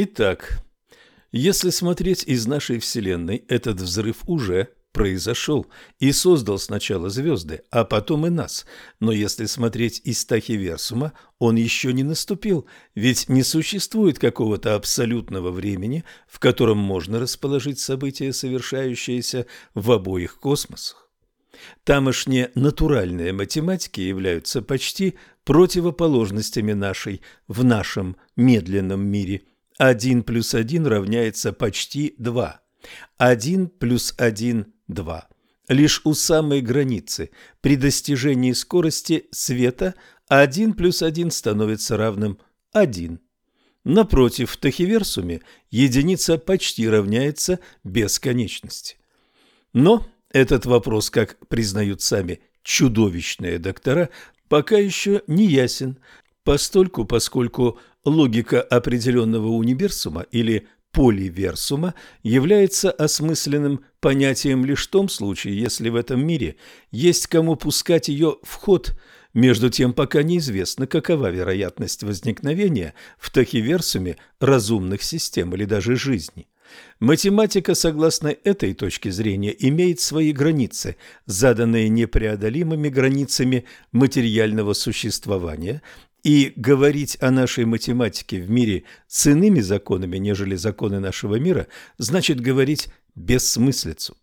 Итак, если смотреть из нашей Вселенной, этот взрыв уже произошел и создал сначала звезды, а потом и нас. Но если смотреть из Тахиверсума, он еще не наступил, ведь не существует какого-то абсолютного времени, в котором можно расположить события, совершающиеся в обоих космосах. Тамошние натуральные математики являются почти противоположностями нашей в нашем медленном мире. 1 плюс 1 равняется почти 2. 1 плюс 1 – 2. Лишь у самой границы при достижении скорости света 1 плюс 1 становится равным 1. Напротив, в тахиверсуме единица почти равняется бесконечности. Но этот вопрос, как признают сами чудовищные доктора, пока еще не ясен, постольку, поскольку логика определенного универсума или поливерсума является осмысленным понятием лишь в том случае, если в этом мире есть кому пускать ее в ход, между тем пока неизвестно, какова вероятность возникновения в тахиверсуме разумных систем или даже жизни. Математика, согласно этой точке зрения, имеет свои границы, заданные непреодолимыми границами материального существования, и говорить о нашей математике в мире с иными законами, нежели законы нашего мира, значит говорить бессмыслицу.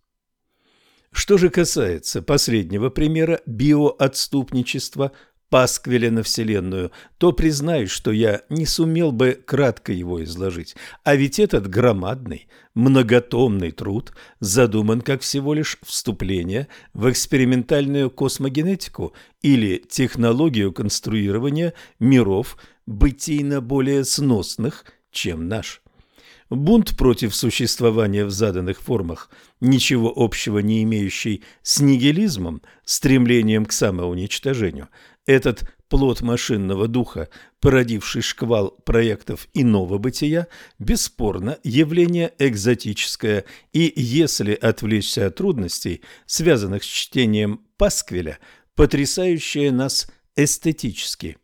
Что же касается последнего примера биоотступничества – пасквиля на Вселенную, то признаюсь, что я не сумел бы кратко его изложить. А ведь этот громадный, многотомный труд задуман как всего лишь вступление в экспериментальную космогенетику или технологию конструирования миров бытийно более сносных, чем наш. Бунт против существования в заданных формах, ничего общего не имеющий с нигилизмом, стремлением к самоуничтожению – этот плод машинного духа, породивший шквал проектов иного бытия, бесспорно явление экзотическое, и если отвлечься от трудностей, связанных с чтением Пасквиля, потрясающее нас эстетически.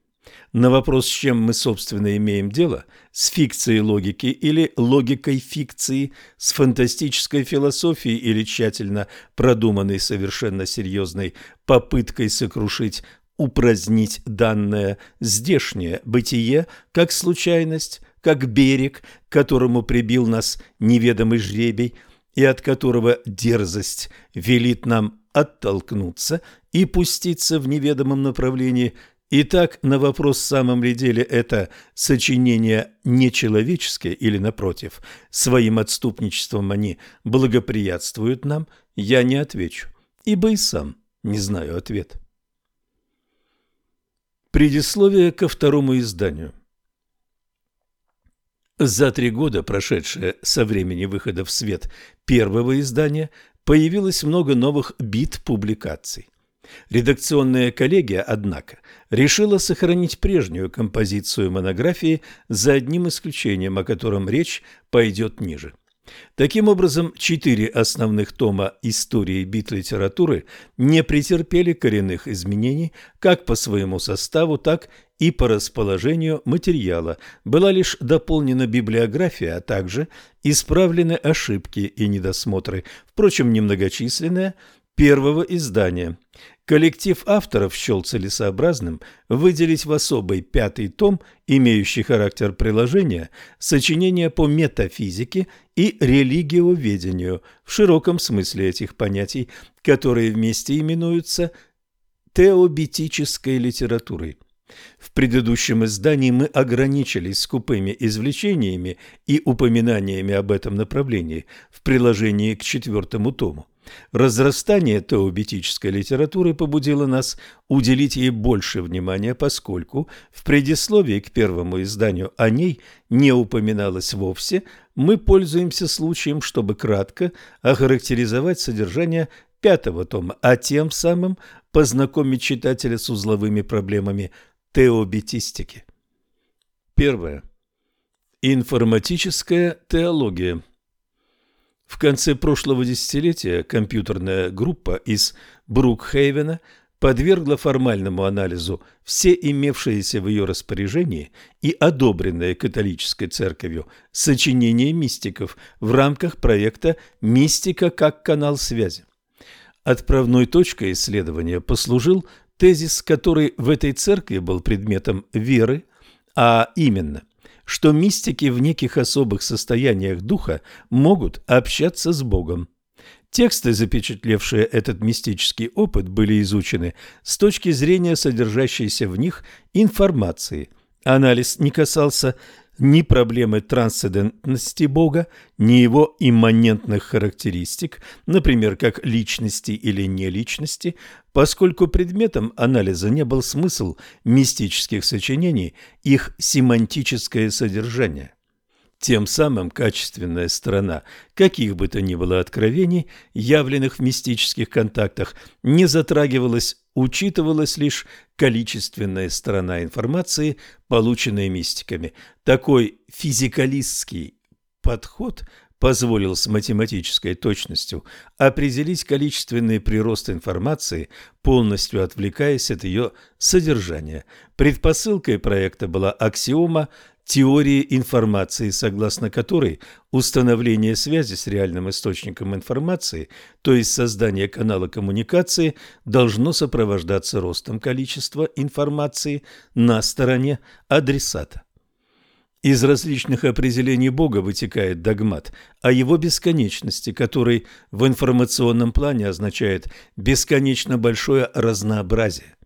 На вопрос, с чем мы, собственно, имеем дело, с фикцией логики или логикой фикции, с фантастической философией или тщательно продуманной совершенно серьезной попыткой сокрушить упразднить данное здешнее бытие как случайность, как берег, к которому прибил нас неведомый жребий, и от которого дерзость велит нам оттолкнуться и пуститься в неведомом направлении. Итак, на вопрос, в самом ли деле это сочинение нечеловеческое или, напротив, своим отступничеством они благоприятствуют нам, я не отвечу, ибо и сам не знаю ответа. Предисловие ко второму изданию. За три года, прошедшие со времени выхода в свет первого издания, появилось много новых бит-публикаций. Редакционная коллегия, однако, решила сохранить прежнюю композицию монографии за одним исключением, о котором речь пойдет ниже. Таким образом, четыре основных тома истории бит-литературы не претерпели коренных изменений как по своему составу, так и по расположению материала. Была лишь дополнена библиография, а также исправлены ошибки и недосмотры, впрочем, немногочисленные, первого издания. Коллектив авторов счел целесообразным выделить в особый пятый том, имеющий характер приложения, сочинения по метафизике и религиоведению в широком смысле этих понятий, которые вместе именуются теобитической литературой. В предыдущем издании мы ограничились скупыми извлечениями и упоминаниями об этом направлении в приложении к четвертому тому. Разрастание теобитической литературы побудило нас уделить ей больше внимания, поскольку в предисловии к первому изданию о ней не упоминалось вовсе, мы пользуемся случаем, чтобы кратко охарактеризовать содержание пятого тома, а тем самым познакомить читателя с узловыми проблемами теобитистики. Первое. Информатическая теология. В конце прошлого десятилетия компьютерная группа из Брукхейвена подвергла формальному анализу все имевшиеся в ее распоряжении и одобренные католической церковью сочинения мистиков в рамках проекта «Мистика как канал связи». Отправной точкой исследования послужил тезис, который в этой церкви был предметом веры, а именно, что мистики в неких особых состояниях духа могут общаться с Богом. Тексты, запечатлевшие этот мистический опыт, были изучены с точки зрения содержащейся в них информации. Анализ не касался ни проблемы трансцендентности Бога, ни его имманентных характеристик, например, как личности или неличности, поскольку предметом анализа не был смысл мистических сочинений, их семантическое содержание. Тем самым качественная сторона каких бы то ни было откровений, явленных в мистических контактах, не затрагивалась, учитывалась лишь количественная сторона информации, полученной мистиками. Такой физикалистский подход позволил с математической точностью определить количественный прирост информации, полностью отвлекаясь от ее содержания. Предпосылкой проекта была аксиома теории информации, согласно которой установление связи с реальным источником информации, то есть создание канала коммуникации, должно сопровождаться ростом количества информации на стороне адресата. Из различных определений Бога вытекает догмат о его бесконечности, который в информационном плане означает бесконечно большое разнообразие.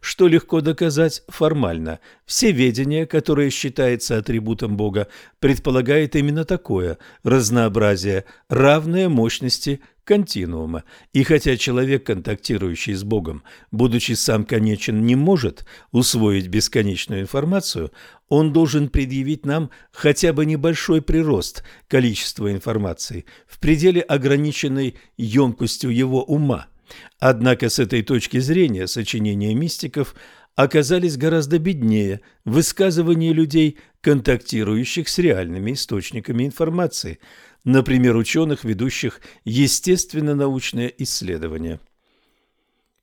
Что легко доказать формально. Все ведение, которое считается атрибутом Бога, предполагает именно такое разнообразие, равное мощности континуума. И хотя человек, контактирующий с Богом, будучи сам конечен, не может усвоить бесконечную информацию, он должен предъявить нам хотя бы небольшой прирост количества информации в пределе ограниченной емкостью его ума – Однако с этой точки зрения сочинения мистиков оказались гораздо беднее высказывания людей, контактирующих с реальными источниками информации, например, ученых, ведущих естественно-научные исследования.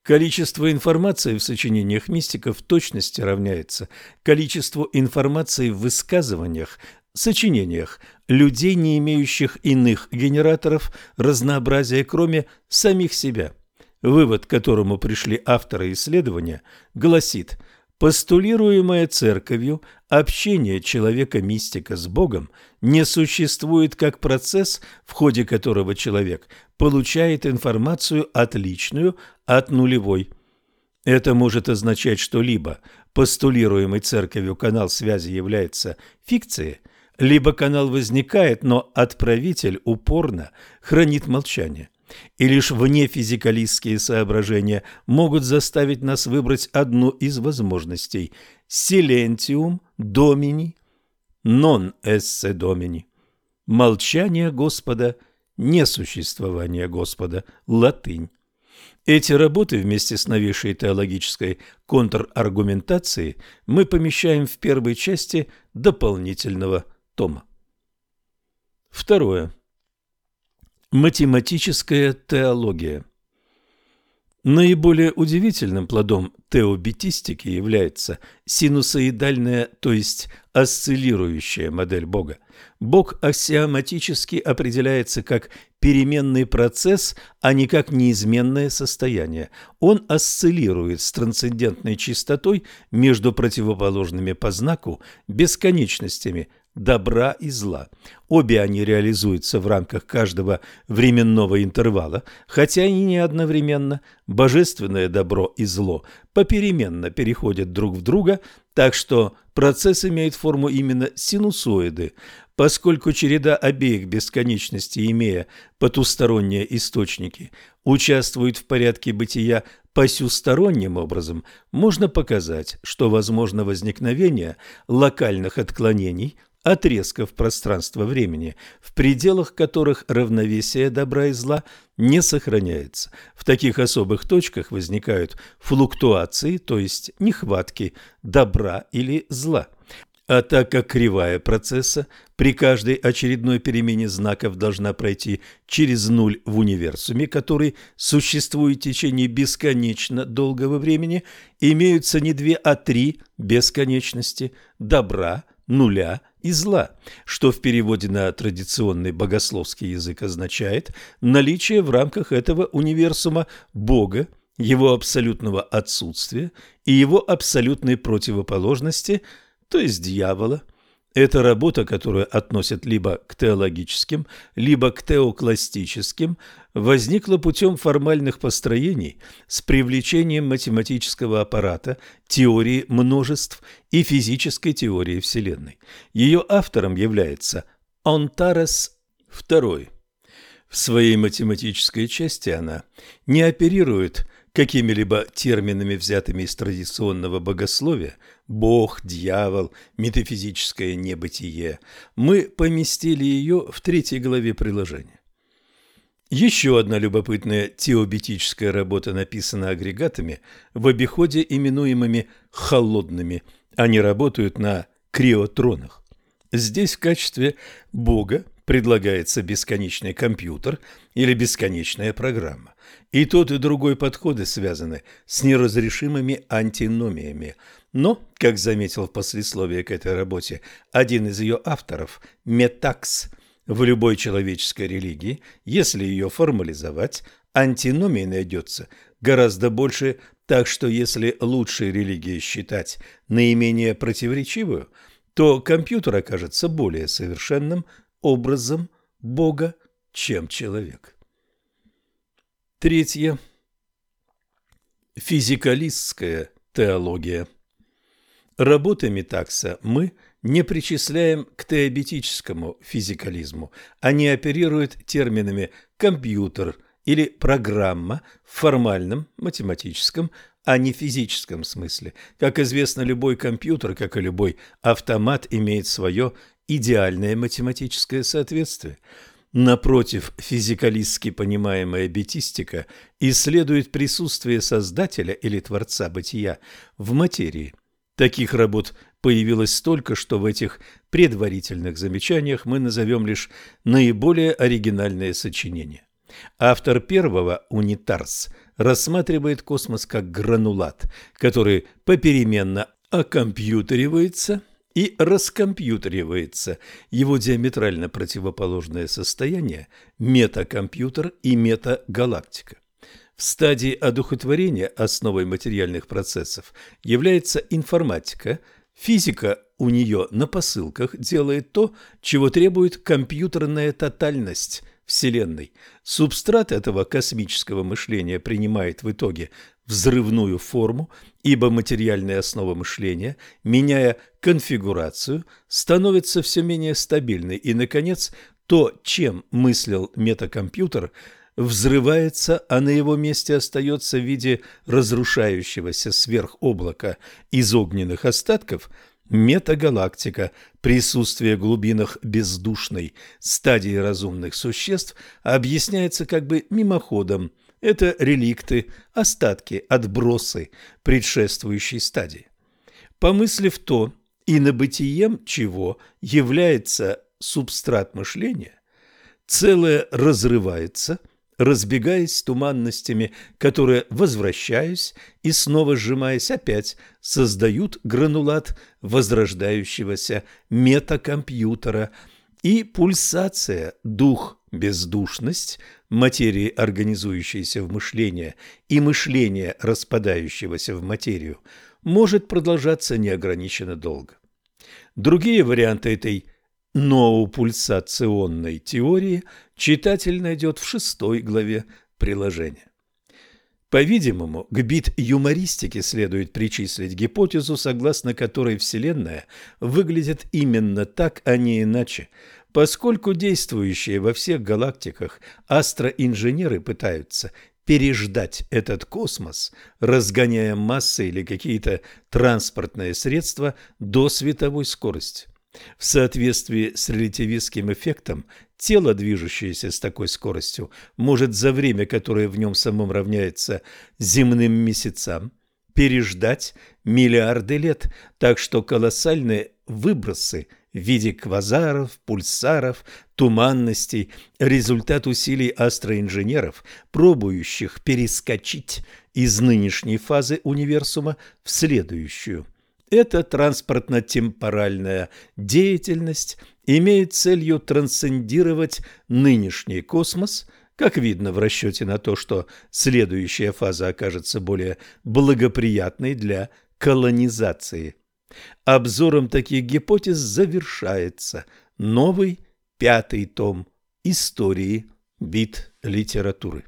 Количество информации в сочинениях мистиков в точности равняется количеству информации в высказываниях, сочинениях людей, не имеющих иных генераторов разнообразия, кроме самих себя – Вывод, к которому пришли авторы исследования, гласит, постулируемое церковью общение человека-мистика с Богом не существует как процесс, в ходе которого человек получает информацию отличную от нулевой. Это может означать, что либо постулируемый церковью канал связи является фикцией, либо канал возникает, но отправитель упорно хранит молчание и лишь внефизикалистские соображения могут заставить нас выбрать одну из возможностей – «силентиум домини», «нон эссе домини», «молчание Господа», «несуществование Господа», латынь. Эти работы вместе с новейшей теологической контраргументацией мы помещаем в первой части дополнительного тома. Второе. Математическая теология Наиболее удивительным плодом теобитистики является синусоидальная, то есть осциллирующая модель Бога. Бог аксиоматически определяется как переменный процесс, а не как неизменное состояние. Он осциллирует с трансцендентной чистотой между противоположными по знаку бесконечностями – добра и зла. Обе они реализуются в рамках каждого временного интервала, хотя и не одновременно. Божественное добро и зло попеременно переходят друг в друга, так что процесс имеет форму именно синусоиды. Поскольку череда обеих бесконечностей, имея потусторонние источники, участвует в порядке бытия посюсторонним образом, можно показать, что возможно возникновение локальных отклонений – отрезков пространства-времени, в пределах которых равновесие добра и зла не сохраняется. В таких особых точках возникают флуктуации, то есть нехватки добра или зла. А так как кривая процесса при каждой очередной перемене знаков должна пройти через нуль в универсуме, который существует в течение бесконечно долгого времени, имеются не две, а три бесконечности – добра, нуля и зла, что в переводе на традиционный богословский язык означает наличие в рамках этого универсума Бога, его абсолютного отсутствия и его абсолютной противоположности – то есть дьявола. Это работа, которую относят либо к теологическим, либо к теокластическим, возникла путем формальных построений с привлечением математического аппарата, теории множеств и физической теории Вселенной. Ее автором является Онтарес II. В своей математической части она не оперирует какими-либо терминами, взятыми из традиционного богословия – Бог, дьявол, метафизическое небытие, мы поместили ее в третьей главе приложения. Еще одна любопытная теобетическая работа написана агрегатами в обиходе, именуемыми «холодными». Они работают на криотронах. Здесь в качестве Бога предлагается бесконечный компьютер или бесконечная программа. И тот, и другой подходы связаны с неразрешимыми антиномиями. Но, как заметил в послесловии к этой работе один из ее авторов, Метакс, в любой человеческой религии, если ее формализовать, антиномий найдется гораздо больше, так что если лучшей религией считать наименее противоречивую, то компьютер окажется более совершенным образом Бога, чем человек. Третье. Физикалистская теология. Работы Метакса мы не причисляем к теобетическому физикализму. Они оперируют терминами «компьютер» или «программа» в формальном математическом, а не физическом смысле. Как известно, любой компьютер, как и любой автомат, имеет свое идеальное математическое соответствие – Напротив, физикалистски понимаемая бетистика исследует присутствие Создателя или Творца бытия в материи. Таких работ появилось столько, что в этих предварительных замечаниях мы назовем лишь наиболее оригинальные сочинения. Автор первого, Унитарс, рассматривает космос как гранулат, который попеременно окомпьютеривается – и раскомпьютеривается. Его диаметрально противоположное состояние – метакомпьютер и метагалактика. В стадии одухотворения основой материальных процессов является информатика, физика у нее на посылках делает то, чего требует компьютерная тотальность Вселенной. Субстрат этого космического мышления принимает в итоге взрывную форму, ибо материальная основа мышления, меняя конфигурацию, становится все менее стабильной, и, наконец, то, чем мыслил метакомпьютер, взрывается, а на его месте остается в виде разрушающегося сверхоблака из огненных остатков метагалактика, присутствие в глубинах бездушной стадии разумных существ объясняется как бы мимоходом – это реликты, остатки, отбросы предшествующей стадии. Помыслив то, и на бытием чего является субстрат мышления, целое разрывается, разбегаясь туманностями, которые, возвращаясь и снова сжимаясь опять, создают гранулат возрождающегося метакомпьютера, и пульсация, дух, бездушность – материи, организующейся в мышление, и мышление, распадающегося в материю, может продолжаться неограниченно долго. Другие варианты этой ноупульсационной теории читатель найдет в шестой главе приложения. По-видимому, к бит-юмористике следует причислить гипотезу, согласно которой Вселенная выглядит именно так, а не иначе, Поскольку действующие во всех галактиках астроинженеры пытаются переждать этот космос, разгоняя массы или какие-то транспортные средства до световой скорости. В соответствии с релятивистским эффектом, тело, движущееся с такой скоростью, может за время, которое в нем самом равняется земным месяцам, переждать миллиарды лет, так что колоссальные выбросы в виде квазаров, пульсаров, туманностей – результат усилий астроинженеров, пробующих перескочить из нынешней фазы универсума в следующую. Эта транспортно-темпоральная деятельность имеет целью трансцендировать нынешний космос – как видно в расчете на то, что следующая фаза окажется более благоприятной для колонизации. Обзором таких гипотез завершается новый пятый том истории бит литературы.